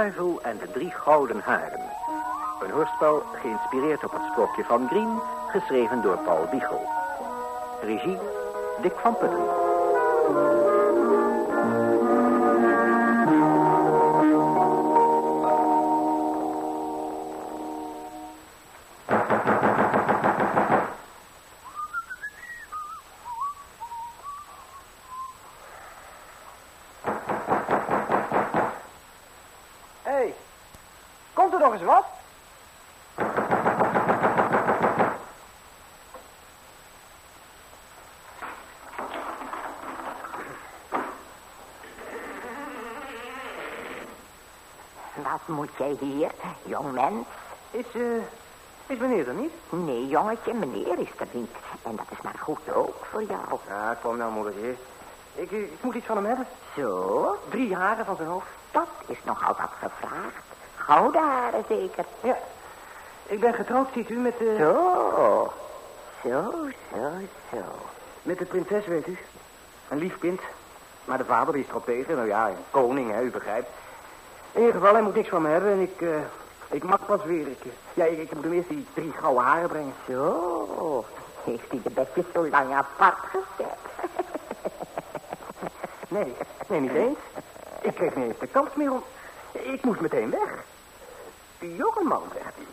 en de drie gouden haren. Een hoorspel geïnspireerd op het sprookje van Green, geschreven door Paul Biegel. Regie Dick van Putten. Nog eens wat? Wat moet jij hier, jong mens? Is, eh, is meneer er niet? Nee, jongetje, meneer is er niet. En dat is maar goed ook voor jou. Ja, kom nou, moeder. Ik, ik, ik moet iets van hem hebben. Zo, Drie haren van zijn hoofd. dat is nogal wat gevraagd. Gouden haren zeker. Ja. Ik ben getrouwd, ziet u, met de, Zo, zo, zo, zo. met de prinses, weet u. Een lief kind. Maar de vader is erop tegen. Nou ja, een koning, hè, u begrijpt. In ieder geval, hij moet niks van me hebben. En ik, eh, ik mag pas weer. Ik, eh, ja, ik, ik moet hem eerst die drie gouden haren brengen. Zo, heeft hij de bedjes zo lang apart gezet? Nee, nee, niet eens. Ik kreeg niet eens de kans meer om... Ik moest meteen weg. Die jongeman, zegt hij.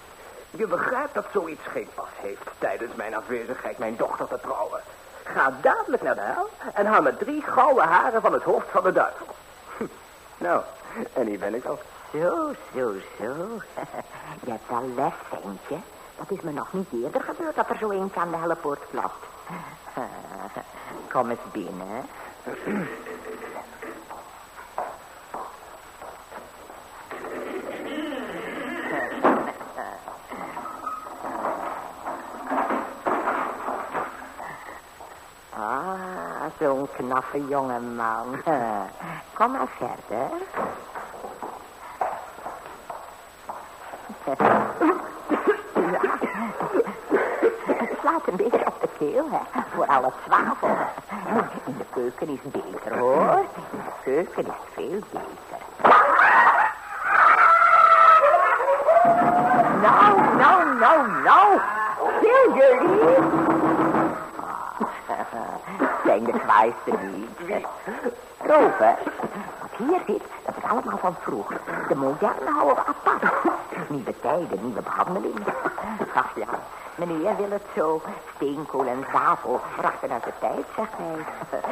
Je begrijpt dat zoiets geen pas heeft tijdens mijn afwezigheid mijn dochter te trouwen. Ga dadelijk naar de hel en haal me drie gouden haren van het hoofd van de duivel. Nou, en hier ben ik al. Zo, zo, zo. Je hebt wel les, ventje. Dat is me nog niet eerder gebeurd dat er zo eentje aan de hellepoort klapt. Kom eens binnen. zo'n knaffe jongeman. Kom maar verder. Het slaat een beetje op de keel, hè. Voor alle zwavel. In de keuken is beter, hoor. In de keuken is veel beter. Nou, nou, nou, nou. Stil jullie. Zijn de kwaaiste niet. Proeven. Wat hier zit, dat is allemaal van vroeger. De moderne houden we apart. Nieuwe tijden, nieuwe behandeling. Ach ja, meneer wil het zo. Steenkool en zwavel brachten uit de tijd, zegt hij.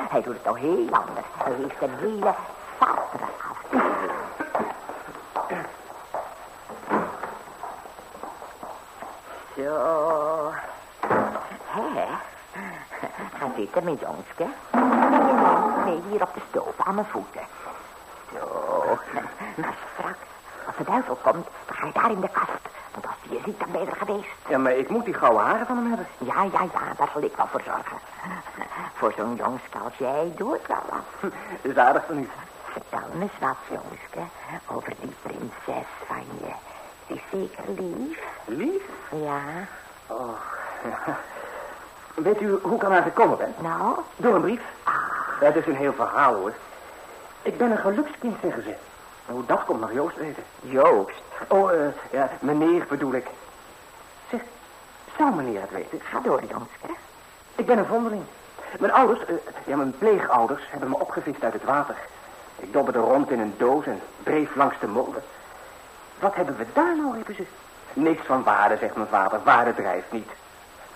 Hij doet het al heel anders. Hij heeft een hele zartere afdeling. Zo. Hé, zitten, mijn jongske. Nee, nee, hier op de stoof, aan mijn voeten. Zo. Maar straks, als de duivel komt, dan ga je daar in de kast. Want als hij je ziet, dan ben je er geweest. Ja, maar ik moet die gouden haren van hem hebben. Ja, ja, ja, daar zal ik wel voor zorgen. Voor zo'n jongske als jij doe ik wel wat. Is aardig van u. Vertel me eens wat, jongske, over die prinses van je. Ze is zeker lief? Lief? Ja. Oh, ja. Weet u hoe ik aan haar gekomen ben? Nou? Door een brief. Dat is een heel verhaal, hoor. Ik ben een gelukskind, zeggen ze. Hoe dat komt nog Joost weten. Joost. Oh, eh, ja, meneer bedoel ik. Zeg, zou meneer het weten? Ga door, jongske. Ik ben een vondeling. Mijn ouders, eh, ja, mijn pleegouders, hebben me opgevist uit het water. Ik dobberde rond in een doos en dreef langs de molen. Wat hebben we daar nou, riepen ze. Niks van waarde, zegt mijn vader. Waarde drijft niet.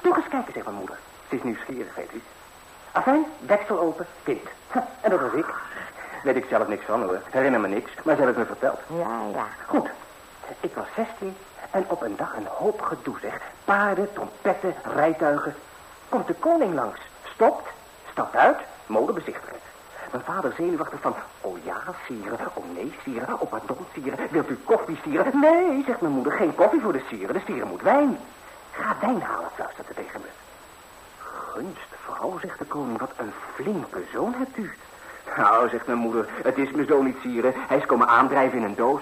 Toch eens kijken, zegt mijn moeder. Ze is nieuwsgierig, weet u. Afijn, deksel open, kind. Ha, En dat was ik. Weet ik zelf niks van, hoor. Herinner me niks, maar ze hebben het me verteld. Ja, ja. Goed. Ik was 16 en op een dag een hoop gedoe, zeg. Paarden, trompetten, rijtuigen. Komt de koning langs. Stopt, stapt uit, molen bezichtigen. Mijn vader zenuwachtig van, oh ja, sieren, oh nee, sieren, oh pardon, sieren, wilt u koffie, sieren? Nee, zegt mijn moeder, geen koffie voor de sieren, de sieren moet wijn. Ga wijn halen, fluistert ze tegen me. Gunst, vrouw, zegt de koning, wat een flinke zoon hebt u. Nou, zegt mijn moeder, het is mijn zoon niet sieren, hij is komen aandrijven in een doos.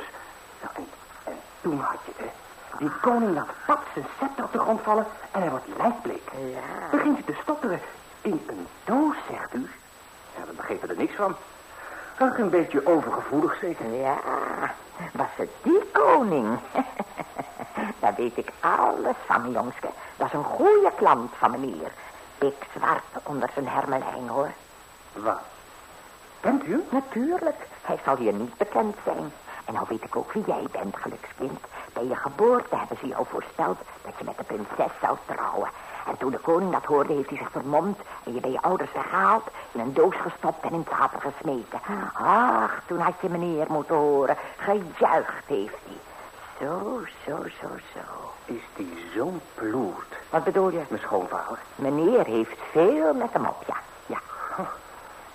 Nou, en, en toen had je het. Die koning laat pap zijn scepter op de grond vallen en hij wordt lijkbleek. Ja. Begint hij te stotteren. In een doos, zegt u? Ja, we begrepen er niks van. Ach, een beetje overgevoelig zeker. Ja, was het die koning? Daar weet ik alles van, jongske. Dat is een goede klant van meneer. Zwart onder zijn hermelijn, hoor. Wat? Kent u? Natuurlijk. Hij zal hier niet bekend zijn. En nou weet ik ook wie jij bent, gelukskind. Bij je geboorte hebben ze jou voorspeld dat je met de prinses zou trouwen. En toen de koning dat hoorde, heeft hij zich vermomd en je bij je ouders weggehaald, in een doos gestopt en in het water gesmeten. Ach, toen had je meneer moeten horen. Gejuicht heeft hij. Zo, zo, zo, zo. Is die zo'n ploert? Wat bedoel je? Mijn schoonvader. Meneer heeft veel met hem op, ja. Ja.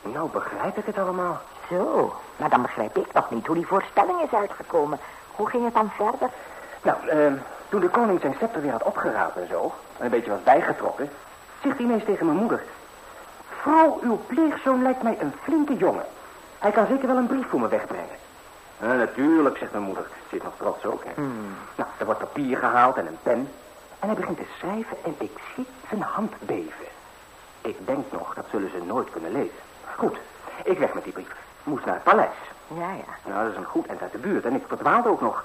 nou begrijp ik het allemaal. Zo, maar dan begrijp ik nog niet hoe die voorspelling is uitgekomen. Hoe ging het dan verder? Nou, uh, toen de koning zijn scepter weer had opgeraapt en zo, en een beetje was bijgetrokken, zegt hij ineens tegen mijn moeder. Vrouw, uw pleegzoon lijkt mij een flinke jongen. Hij kan zeker wel een brief voor me wegbrengen. Ja, natuurlijk, zegt mijn moeder. Zit nog trots ook, hè. Hmm. Nou, er wordt papier gehaald en een pen. En hij begint te schrijven en ik zie zijn hand beven. Ik denk nog, dat zullen ze nooit kunnen lezen. Goed, ik weg met die brief. Moest naar het paleis. Ja, ja. Nou, dat is een goed eind uit de buurt. En ik verdwaalde ook nog.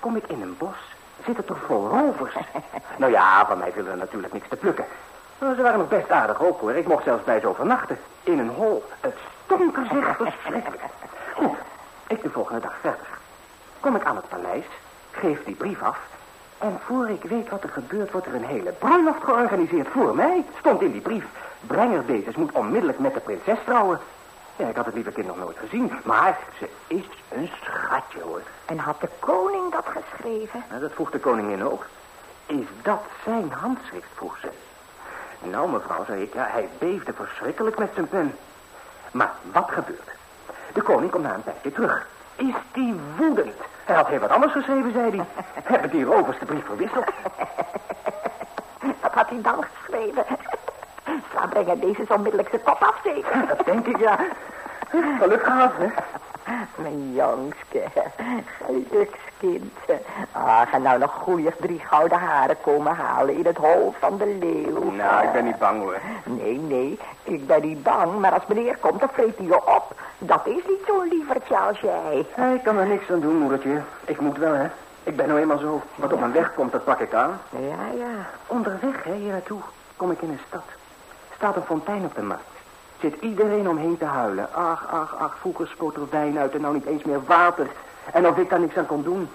Kom ik in een bos, zit het toch vol rovers. nou ja, van mij willen er natuurlijk niks te plukken. Nou, ze waren nog best aardig ook, hoor. Ik mocht zelfs bij ze overnachten. In een hol. Het stonk er zich verschrikkelijk. Goed, ik de volgende dag verder. Kom ik aan het paleis, geef die brief af... en voor ik weet wat er gebeurt, wordt er een hele bruiloft georganiseerd voor mij. Stond in die brief. Brenger Bezes moet onmiddellijk met de prinses trouwen. Ja, ik had het lieve kind nog nooit gezien, maar ze is een schatje, hoor. En had de koning dat geschreven? Nou, dat vroeg de koningin ook. Is dat zijn handschrift, vroeg ze. Nou, mevrouw, zei ik, ja, hij beefde verschrikkelijk met zijn pen. Maar wat gebeurt? De koning komt na een tijdje terug. Is die woedend? Hij had heel wat anders geschreven, zei hij. Hebben die rovers de brief verwisseld? Wat had hij dan geschreven? Sla brengen deze onmiddellijk zijn kop af, zeker? Dat denk ik, ja. Geluk gehad, hè? Mijn jongske, gelukskind. Ah, ga nou nog goeie drie gouden haren komen halen in het hol van de leeuw. Nou, ik ben niet bang, hoor. Nee, nee, ik ben niet bang, maar als meneer komt, dan vreet hij je op. Dat is niet zo'n lievertje als jij. Ik kan er niks aan doen, moedertje. Ik moet wel, hè. Ik ben nou eenmaal zo. Wat op mijn weg komt, dat pak ik aan. Ja, ja. Onderweg, hè, hier naartoe, kom ik in een stad. Staat een fontein op de markt. Zit iedereen omheen te huilen. Ach, ach, ach, vroeger spoot er wijn uit en nou niet eens meer water. En of ik daar niks aan kon doen.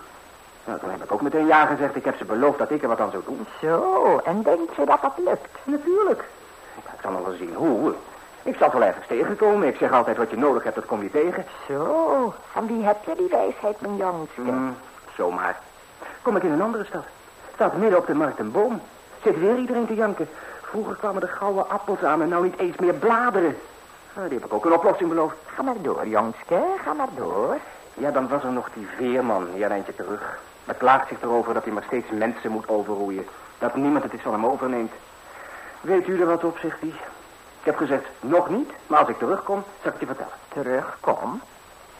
Nou, toen heb ik ook meteen ja gezegd. Ik heb ze beloofd dat ik er wat aan zou doen. Zo, en denk je dat dat lukt? Natuurlijk. Ik zal nog wel zien hoe. Ik zal wel ergens tegenkomen. Ik zeg altijd wat je nodig hebt, dat kom je tegen. Zo, van wie heb je die wijsheid, mijn jongske? Hmm, zomaar. Kom ik in een andere stad. Staat midden op de markt een boom. Zit weer iedereen te janken. Vroeger kwamen de gouden appels aan en nou niet eens meer bladeren. Nou, die heb ik ook een oplossing beloofd. Ga maar door, jongske. Ga maar door. Ja, dan was er nog die veerman, hier een eindje terug. Maar klaagt zich erover dat hij maar steeds mensen moet overroeien. Dat niemand het iets van hem overneemt. Weet u er wat op, zegt hij. Ik heb gezegd, nog niet, maar als ik terugkom, zal ik je vertellen. Terugkom?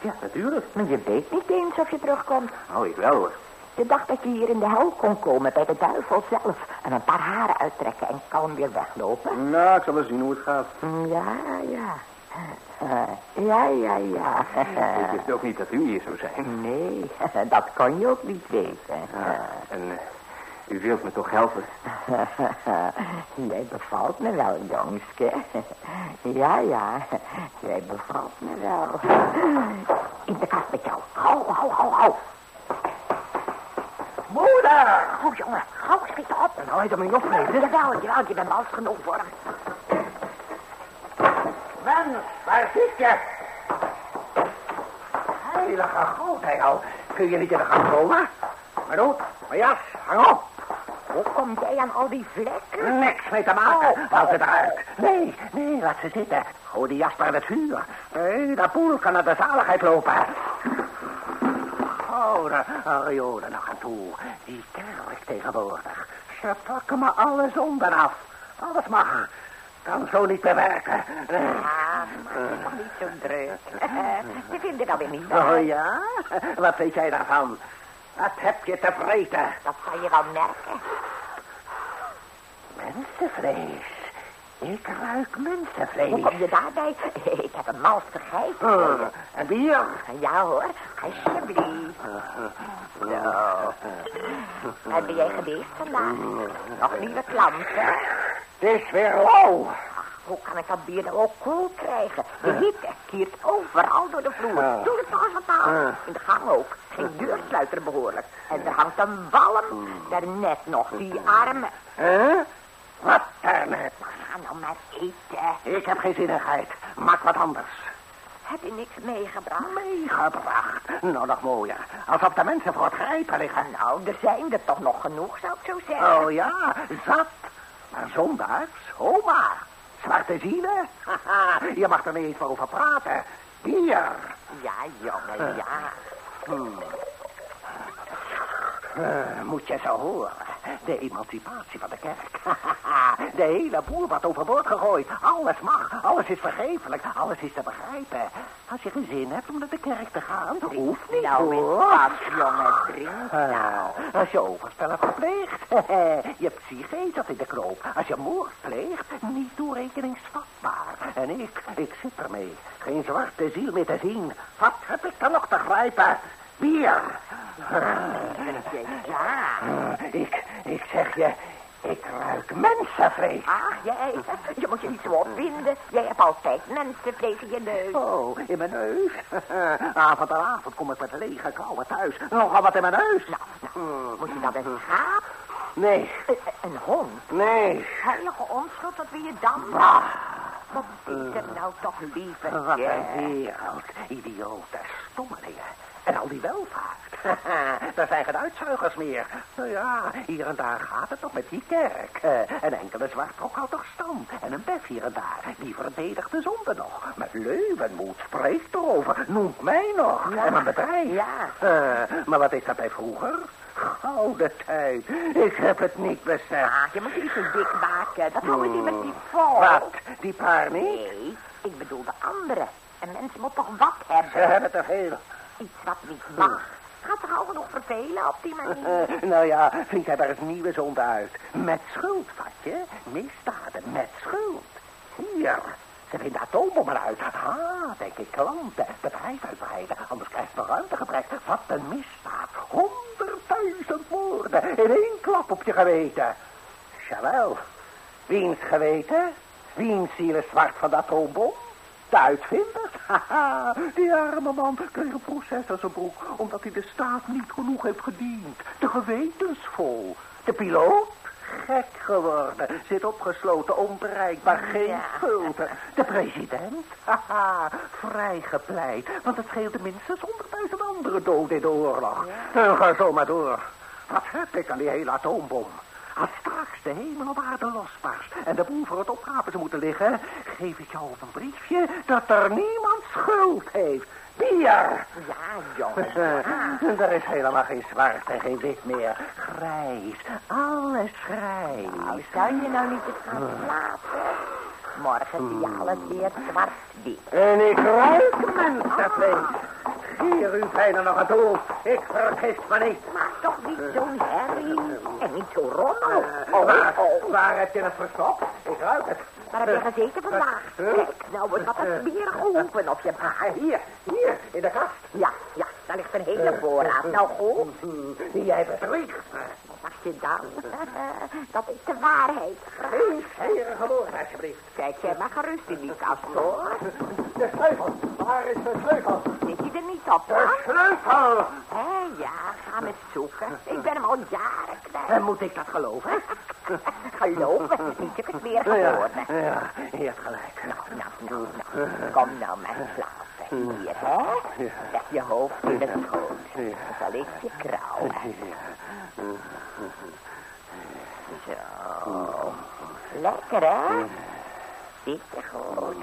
Ja, natuurlijk. Maar je weet niet eens of je terugkomt. Oh, ik wel hoor. Je dacht dat je hier in de hel kon komen bij de duivel zelf. En een paar haren uittrekken en kalm weer weglopen. Nou, ik zal wel zien hoe het gaat. Ja, ja. Uh, ja, ja, ja. ik wist ook niet dat u hier zou zijn. Nee, dat kon je ook niet weten. Ja, en uh, u wilt me toch helpen? Jij bevalt me wel, jongske. ja, ja, jij bevalt me wel. In de kast met jou. Hou, hou, hou, hou. Moeder! Oh, jongen, gauw, schiet op. Nou, hij dan maar niet opgeven. Jawel, jawel, je bent mals genoeg voor hem. Mens, waar zit je? Heilige godheid al. Kun je niet in de gang komen? Maar goed, mijn jas, hang op. Hoe komt jij aan al die vlekken? Niks mee te maken. Oh. Haal ze eruit. Nee, nee, laat ze zitten. Gooi die jas maar in het vuur. Nee, de poel kan naar de zaligheid lopen. Oh, de riolen nog aan toe. Die kerk tegenwoordig. Ze pakken me alle zonden af. Alles mag. Kan zo niet meer werken. Ah, maar niet zo druk. Je vindt het alweer niet Oh ja? Wat weet jij daarvan? Wat heb je te vreten? Dat zal je wel merken. Mensenvlees. Ik ruik Hoe mensenvlees. kom je daarbij? Ik heb een mals vergeten. Eh, en bier? Ja hoor, alsjeblieft. Zo. Waar ben jij geweest vandaag? Nog nieuwe klanten? Het is weer lauw. Hoe kan ik dat bier nou ook koel krijgen? De hitte kiert overal door de vloer. Ja. Doe het nog eens wat aan. Ja. In de gang ook. Geen deursluiter behoorlijk. En er hangt een walm. Daarnet nog die armen. Hè? Wat daarnet? Ga nou maar eten. Ik heb geen zinnigheid. Maak wat anders. Heb je niks meegebracht? Meegebracht. Nou, nog mooier. Alsof de mensen voor het grijpen liggen. Nou, er zijn er toch nog genoeg, zou ik zo zeggen. Oh ja, zat. Maar zondags, oma. Zwarte zielen? Haha, je mag er niet eens over praten. Hier. Ja, jongen, ja. Hmm. Eh, moet je zo horen. De emancipatie van de kerk. de hele boel wordt overboord gegooid. Alles mag, alles is vergeeflijk, alles is te begrijpen. Als je geen zin hebt om naar de kerk te gaan, hoeft niet Nou, hoor. met pas, jongen, drink. Ah, als je overspel hebt gepleegd, je psyche zat in de knoop. Als je moord pleegt, niet toerekeningsvatbaar. En ik, ik zit ermee. Geen zwarte ziel meer te zien. Wat heb ik dan nog te grijpen? Bier. Ja. Ik, ik zeg je, ik ruik mensenvlees. Ach, jij, je moet je niet zo opwinden. Jij hebt altijd mensenvlees in je neus. Oh, in mijn neus. avond aan avond kom ik met lege klauwen thuis. Nogal wat in mijn neus. Nou, nou, moet je dan een schaap? Nee, Een, een hond? nee. Heilige onschuld, wat wil je dan? Bah. Wat is er nou toch liever? Wat een wereld. Idioten, stommelingen. En al die welvaart. Daar zijn geen uitzuigers meer. Nou ja, hier en daar gaat het nog met die kerk. Eh, Een enkele zwartrok houdt toch stand. En een bef hier en daar. Die verdedigt de zonde nog. Met leuwenmoed spreekt erover. Noemt mij nog. Ja. En mijn bedrijf. Ja. Eh, maar wat is dat bij vroeger? Gouden tijd. Ik heb het niet beseft. Ah, je moet je niet zo dik maken. Dat houden die met die vol. Wat? Die paar niet? Nee, ik bedoel de andere. Een mens moet toch wat Ze hebben? hebben te veel. Iets wat niet mag. Gaat toch al genoeg vervelen op die manier? Eh, nou ja, vind jij daar eens nieuwe zonde uit. Met schuld, vat je? Misdaden met schuld. Hier, ze vinden atoombommen uit. Ah, denk ik, klanten, bedrijf uitbreiden. Anders krijgt het ruimtegebrek. Wat een misdaad. Honderdduizend moorden in één klap op je geweten. Jawel, wiens geweten? Wiens ziel is zwart van de atoombom? De uitvinders? Haha, die arme man kreeg een proces aan zijn broek... omdat hij de staat niet genoeg heeft gediend. De gewetensvol. De piloot? Gek geworden. Zit opgesloten, onbereikbaar, geen Ja. schulden. De president? Haha, vrijgepleit. Want het scheelde minstens honderdduizend andere doden in de oorlog. En ga zo maar door. Wat heb ik aan die hele atoombom? Als straks de hemel op aarde losbarst en de boel voor het opgaven zou moeten liggen, geef ik jou op een briefje dat er niemand schuld heeft. Bier! Ja, jongen. ja. er is helemaal geen zwart en geen wit meer. Grijs. Alles grijs. Nou, zou je nou niet eens gaan slapen? Morgen zie je alles weer zwart-wit. En ik ruik mensenvlees. Hier, u bijna nog aan toe. Ik vergis me niet. Maar toch niet zo'n herrie. En niet zo rommel. Eh, Oh, waar, oh. waar heb je het verstopt? Ik ruik het. Waar heb je gezeten vandaag? Kijk, nou eens wat een smerige hoeven op je baard. hier, hier, in de kast. Ja, ja, daar ligt een hele voorraad. Nou goed, Jij bedriegt wat je dan? Dat is de waarheid. Geen smerige woorden, alsjeblieft. Kijk jij maar gerust in die kast, hoor. De sleutel. Waar is de sleutel? Er niet op, De hoor? sleutel. Hé, ja, ga me zoeken. Ik ben hem al jaren kwijt. En moet ik dat geloven? Geloof me, niet je smerige Ja, woorden. ja, je hebt gelijk. Nou, nou, nou, nou. Kom nou maar slapen. Hier, hè? Leg je hoofd in de schoot. Dan zal ik je krauwen. Zo. Lekker, hè? Zit je goed.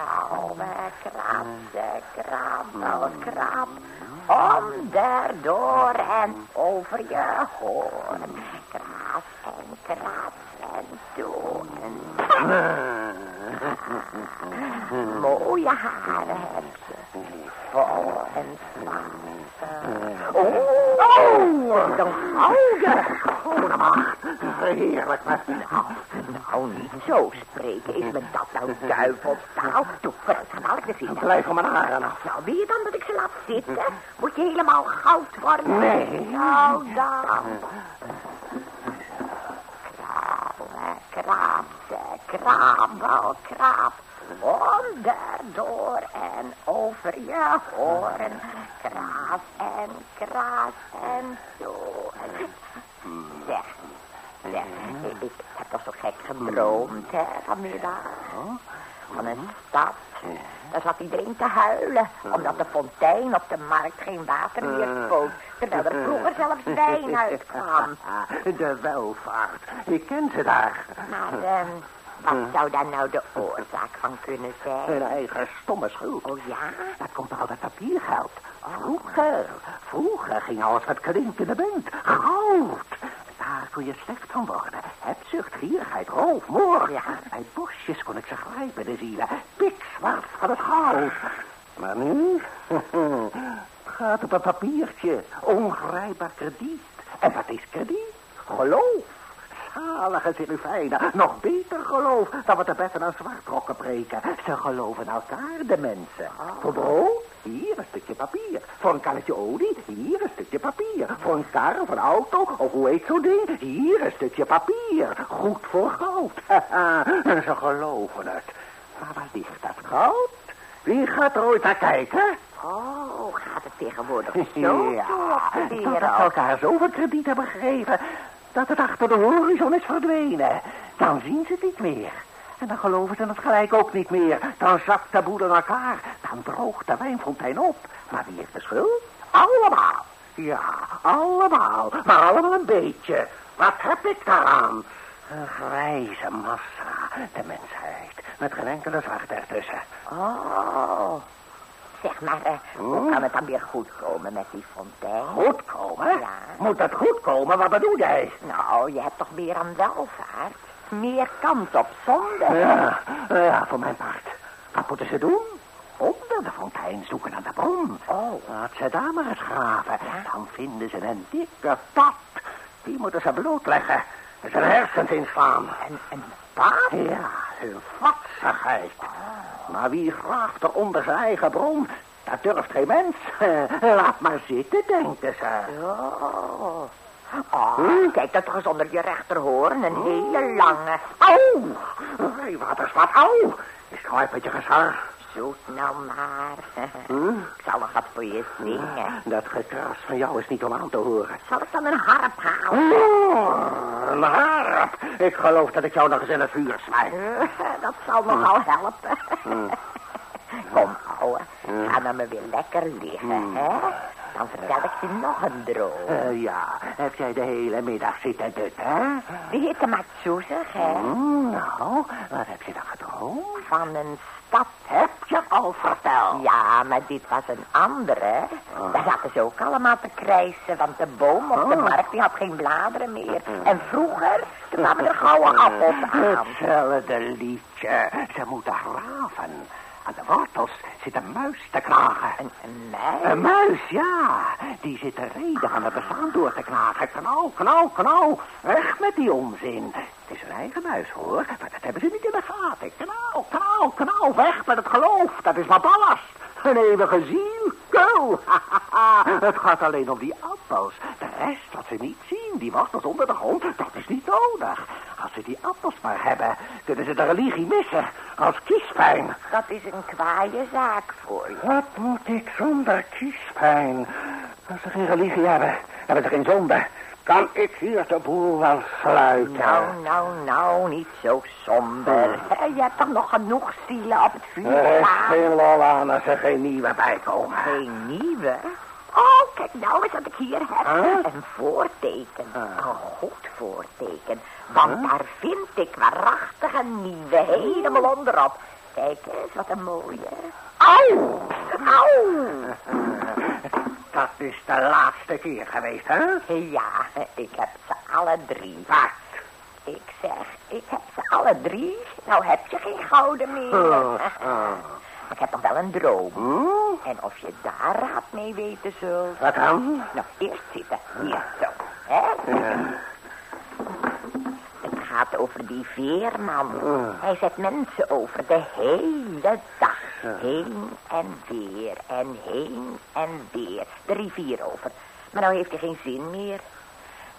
Krauwen, krabben, krabben, krab. Om daardoor en over je hoorn. Kraas en kraas en doen. Mooie haren heb je. Vol en zwart. Oh! Dan. Goede macht. Heerlijk, maar... Nou, niet zo spreken. Is me dat nou duivelstaal? Doe, vooruit, ga dadelijk de zitten. Blijf van mijn haren af. Nou, wil je dan dat ik ze laat zitten? Moet je helemaal goud worden? Nee. Nou, dan. Krabben, krab, krab, wel krab. Onder, door en over je horen. Kraas en kraas en zo. Zeg, zeg, ik heb toch zo gek gedroomd, hè, vanmiddag. Van een stad. Daar zat iedereen te huilen, omdat de fontein op de markt geen water meer spoot. Terwijl er vroeger zelfs wijn uitkwam. De welvaart. Ik ken ze daar. Maar ehm, wat zou daar nou de oorzaak van kunnen zijn? Hun eigen stomme schuld. Oh ja? Dat komt door al dat papiergeld. Vroeger, vroeger ging alles wat klinkt in de munt. Goud. Daar kon je slecht van worden. Hebzucht, gierigheid, roof, moord. Ja. Bij bosjes kon ik ze grijpen, de zielen. Pikzwart van het goud. Maar nu? Gaat op een papiertje. Ongrijpbaar krediet. En wat is krediet? Geloof. Zalige Serifijnen. Nog beter geloof dan wat de betten aan zwartrokken preken. Ze geloven elkaar, de mensen. Voor brood, hier een stukje papier. Voor een kannetje olie, hier een stukje papier. Voor een kar of een auto, of hoe heet zo'n ding, hier een stukje papier. Goed voor goud. En ze geloven het. Maar waar ligt dat goud? Wie gaat er ooit naar kijken? Oh, gaat het tegenwoordig zo Ja, ze wereld? elkaar zoveel krediet hebben gegeven... dat het achter de horizon is verdwenen. Dan zien ze het niet meer. En dan geloven ze het gelijk ook niet meer. Dan zakt de boel in elkaar. Dan droogt de wijnfontein op. Maar wie heeft de schuld? Allemaal. Ja, allemaal. Maar allemaal een beetje. Wat heb ik daaraan? Een grijze massa. De mensheid. Met geen enkele zwart ertussen. Oh, zeg maar, eh, hoe Hm? kan het dan weer goed komen met die fontein? Goed komen? Ja. Moet dat goed komen? Wat bedoel jij? Nou, je hebt toch meer aan welvaart? Meer kans op zonde? Ja, ja, voor mijn part. Wat moeten ze doen? Onder de fontein zoeken naar de bron. Oh. Laat ze daar maar eens graven. Dan vinden ze een dikke pad. Die moeten ze blootleggen. En zijn hersens inslaan. Een, een pad? Ja, hun vatsigheid. Maar wie graaft er onder zijn eigen bron? Dat durft geen mens. Laat maar zitten, denken ze. Oh. Oh, Hm? kijk dat toch eens onder je rechterhoorn. Een hele lange. Au! Rijwatersvat, au! Is gewoon met je gezar. Zoet nou maar. Hm? Ik zal nog wat voor je zingen. Dat gekras van jou is niet om aan te horen. Zal ik dan een harp halen? Oh, een harp. Ik geloof dat ik jou nog eens in het vuur smijt. Dat zal nogal helpen. Hm. Kom, ouwe. Ga dan maar weer lekker liggen, hè? Dan vertel ik je nog een droom. Eh, ja, heb jij de hele middag zitten dutten, hè? De hitte maakt zoezig, hè? Nou, wat heb je dan gedroomd? Van een stad. Heb je al verteld? Ja, maar dit was een andere. Daar zaten ze ook allemaal te krijsen, want de boom op de Oh. markt die had geen bladeren meer. En vroeger kwamen er gouden appels aan. Hetzelfde liedje. Ze moeten graven. Aan de wortels zit een muis te knagen. Een, een meis? Een muis, ja. Die zit de reden van het bestaan door te knagen. Knauw, knauw, knauw. Weg met die onzin. Het is een eigen muis, hoor. Maar dat hebben ze niet in de gaten. Knauw, knauw, knauw. Weg met het geloof. Dat is maar ballast. Een eeuwige ziel. Go. het gaat alleen om die appels. De rest wat ze niet zien, die wortels onder de grond, dat is niet nodig. Ze die appels maar hebben, kunnen ze de religie missen. Als kiespijn. Dat is een kwaaie zaak voor je. Wat moet ik zonder kiespijn? Als ze geen religie hebben, hebben ze geen zonde. Kan ik hier de boel wel sluiten? Nou, nou, nou, niet zo somber. Hè, Je hebt toch nog genoeg zielen op het vuur Er is staan? geen lol aan als er geen nieuwe bijkomen. Geen nieuwe? Oh, kijk nou eens wat ik hier heb. Huh? Een voorteken. Ah. Een goed voorteken. Want daar vind ik waarachtig een nieuwe helemaal onderop. Kijk eens, wat een mooie. Au! Au! Dat is de laatste keer geweest, hè? Ja, ik heb ze alle drie. Wat? Ik zeg, ik heb ze alle drie. Nou heb je geen gouden meer. Oh, oh. ik heb nog wel een droom. Hm? En of je daar raad mee weten zult. Wat dan? Nou, eerst zitten. Hier, zo. Hè? Ja. Het gaat over die veerman. Oh. Hij zet mensen over de hele dag. Heen en weer en heen en weer. De rivier over. Maar nou heeft hij geen zin meer.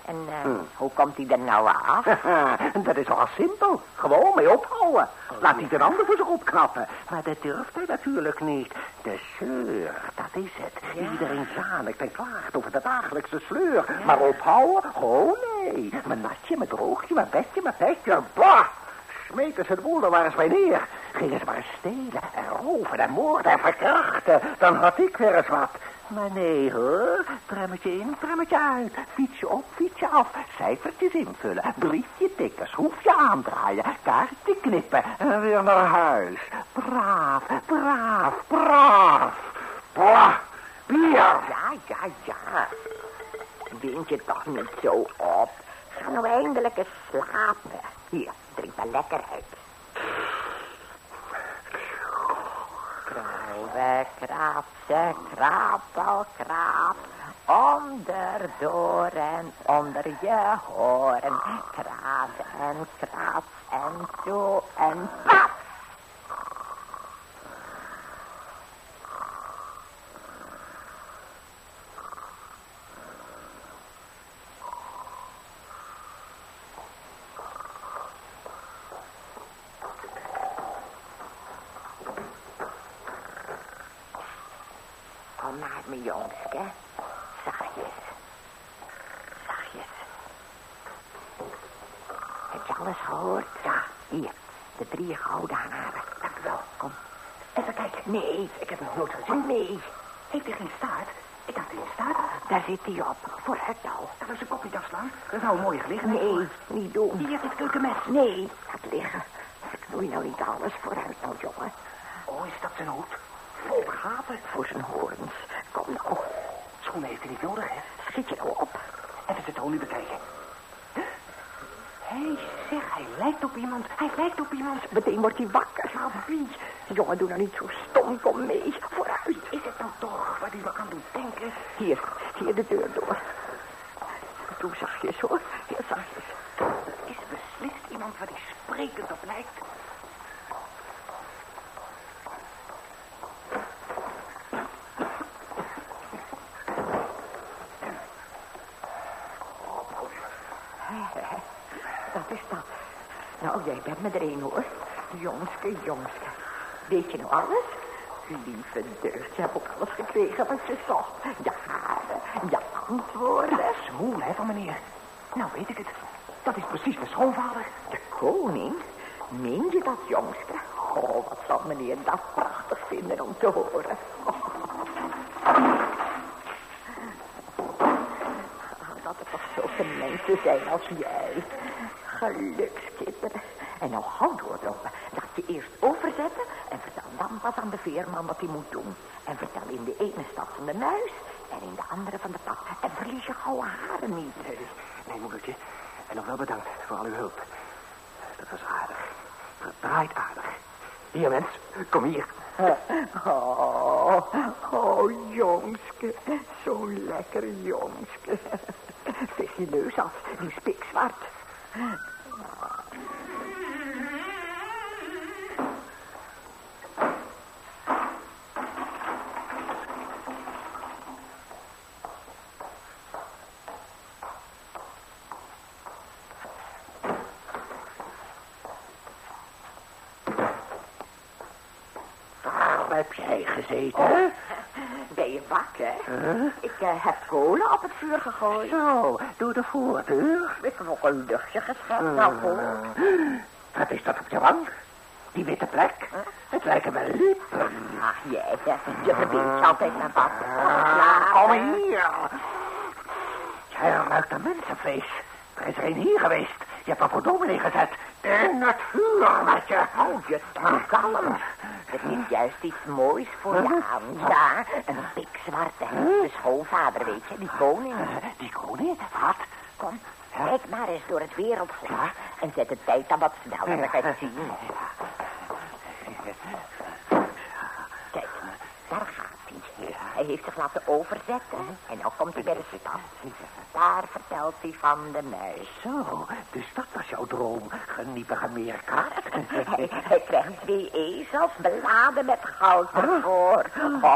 En eh, hoe komt hij er nou af? dat is wel simpel. Gewoon mee ophouden. Laat hij een ander voor zich opknappen. Maar dat durft hij natuurlijk niet. De sleur, dat is het. Iedereen zanikt en klaagt over de dagelijkse sleur. Maar ophouden? Oh nee. Mijn natje, mijn droogje, mijn bedje, mijn petje. Bah! Smeten ze de boel er maar eens bij neer. Gingen ze maar stelen en roven en moorden en verkrachten. Dan had ik weer eens wat. Maar nee hoor, trammetje in, trammetje uit. Fietsje op, fietsje af. Cijfertjes invullen, briefje tikken, schroefje aandraaien, kaartje knippen en weer naar huis. Braaf, braaf, braaf. Bah, bier. Ja, ja, ja. Wind je toch niet zo op. Ga nou eindelijk eens slapen. Hier, drink maar lekker uit. Kraap, ze kraapel, kraap. Onder, door en onder je horen. Kraap en kraap en zo en pap. Kom maar, mijn jongske. Zachtjes. Zachtjes. Heb je alles gehoord? Ja, hier. De drie gouden haren. Dank u wel. Kom. Even kijken. Nee. Ik heb hem nog nooit gezien. Nee. Heeft hij geen staart? Ik dacht hij een staart. Daar zit hij op. Vooruit nou. Dat was zijn kop niet afslaan. Dat is nou een mooie gelegenheid. Nee, niet doen. Hier, dit keukenmes. Nee, laat liggen. Knoei nou niet alles vooruit nou, jongen. Oh, is dat zijn hoed? Vol gaten. Voor zijn hoorns. Kom nou. Schoenen heeft hij niet nodig, hè? Schiet je nou op. Even de toon nu bekijken. Hé, hey, zeg, hij lijkt op iemand. Hij lijkt op iemand. Meteen wordt hij wakker. Maar wie? Jongen, doe nou niet zo stom. Kom mee. Vooruit. Is het nou toch waar hij me aan doet denken? Hier, hier de deur door. Doe zachtjes hoor. Heel zachtjes. Dat is beslist iemand waar hij sprekend op lijkt. Dat is dat. Bent me er een hoor. Jongske, jongske. Weet je nou alles? Lieve deugd, je hebt ook alles gekregen wat je zocht. Je haren, je antwoorden. Smoel, hè, van meneer. Nou, weet ik het. Dat is precies mijn schoonvader. De koning? Meen je dat, jongske? Oh, wat zal meneer dat prachtig vinden om te horen. Oh, dat er toch zulke mensen zijn als jij. Gelukskipper. En nou hou door, Robbe. Laat je eerst overzetten en vertel dan pas aan de veerman wat hij moet doen. En vertel in de ene stad van de muis en in de andere van de pad. En verlies je gouden haren niet. Nee, nee, moedertje. En nog wel bedankt voor al uw hulp. Dat was aardig. Draait aardig. Hier, mens. Kom hier. Oh, oh, jongske. Zo'n lekker jongske. Veeg je neus af, die is jij gezeten? Ben je wakker? Ik eh, heb kolen op het vuur gegooid. Zo, door de voordeur. Ik heb nog een luchtje geschept. Nou, goed. Wat is dat op je wang? Die witte plek? Het lijken wel lippen. Ach, jij, je verbindt je altijd naar wat. Ah, kom hier. Jij ruikt naar mensenvlees. Er is er een hier geweest. Je hebt een voor dominee gezet. In het vuur met je. Hou je toch kalm. Er is juist iets moois voor je aan. Ja, een pikzwarte. De schoonvader, weet je, die koning. Die koning? Wat? Kom, kijk maar eens door het wereldglas. En zet de tijd dan wat sneller, dan kan je het zien. Hij heeft zich laten overzetten. En nu komt hij bij de stad. Daar vertelt hij van de muis. Zo, dus dat was jouw droom. Geniepige meerkaart. Hij, hij krijgt twee ezels beladen met goud ervoor.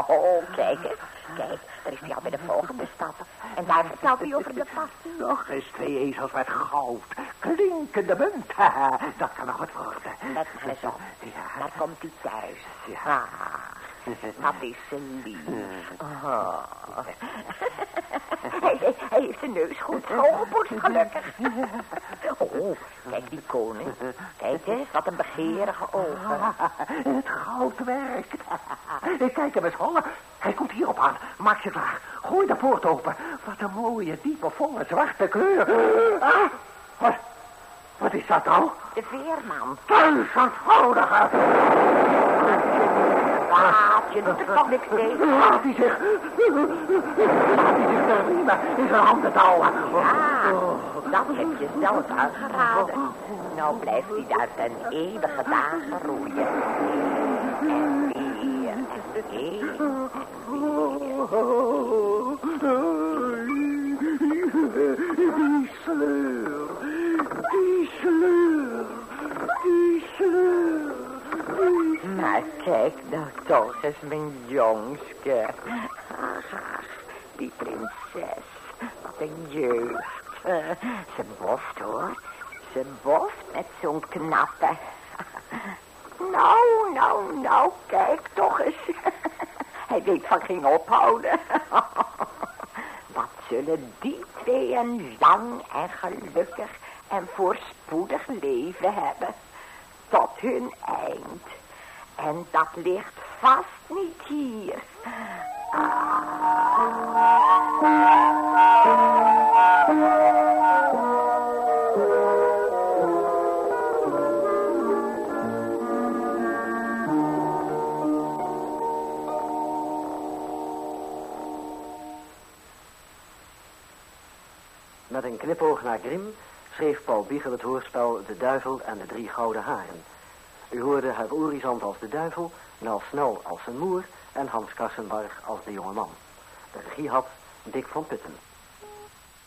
Oh, kijk eens. Kijk, daar is hij al bij de volgende stad. En daar vertelt hij over de passie. Nog eens twee ezels met goud. Klinkende munt. Dat kan nog wat worden. Let maar eens op. Ja. Daar komt hij thuis. Ja. Ah, dat is zijn lief. Oh. Hij, hij- hij heeft zijn neus goed schoongepoetst, gelukkig. Oh, kijk die koning. Kijk eens, wat een begeerige ogen. Het goud werkt. Kijk hem eens, Holle. Hij komt hierop aan. Maak je klaar. Gooi de poort open. Wat een mooie, diepe, volle, zwarte kleur. Ah, wat, wat is dat nou? De veerman. Duizendvoudige. Wat, je doet er toch niks tegen? Laat hij zich... Laat hij zich de riemen in zijn handen touwen. Ja, dat heb je zelf aangeraden. Nou blijft hij daar ten eeuwige dagen roeien. En weer en weer Die sleur, die sleur, die sleur. Maar kijk nou toch eens, mijn jongske. Die prinses. Wat een jeugd. Eh, Ze boft, hoor. Ze boft met zo'n knappe. Nou, nou, nou, kijk toch eens. Hij weet van geen ophouden. Wat zullen die twee een lang en gelukkig en voorspoedig leven hebben. Tot hun eind. En dat ligt vast niet hier. Met een knipoog naar Grim schreef Paul Biegel het hoorspel De Duivel en de Drie Gouden Haren. U hoorde Orizant als de duivel, Nel Snel als zijn moer en Hans Kassenbarg als de jonge man. De regie had Dick van Putten.